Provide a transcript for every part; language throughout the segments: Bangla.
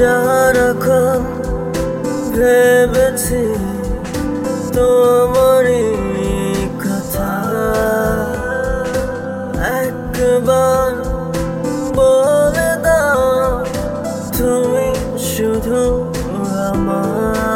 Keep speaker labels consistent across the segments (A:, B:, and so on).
A: আশা রাখো ভেবেছি তোমারই কথা। একবার বলে দাও তুমি শুধু আমার।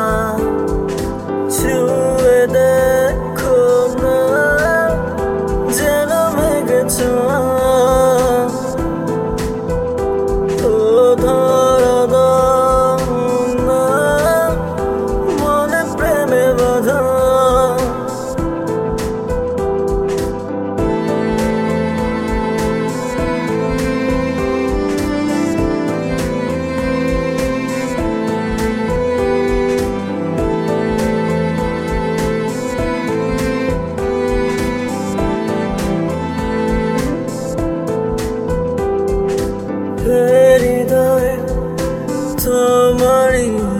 A: money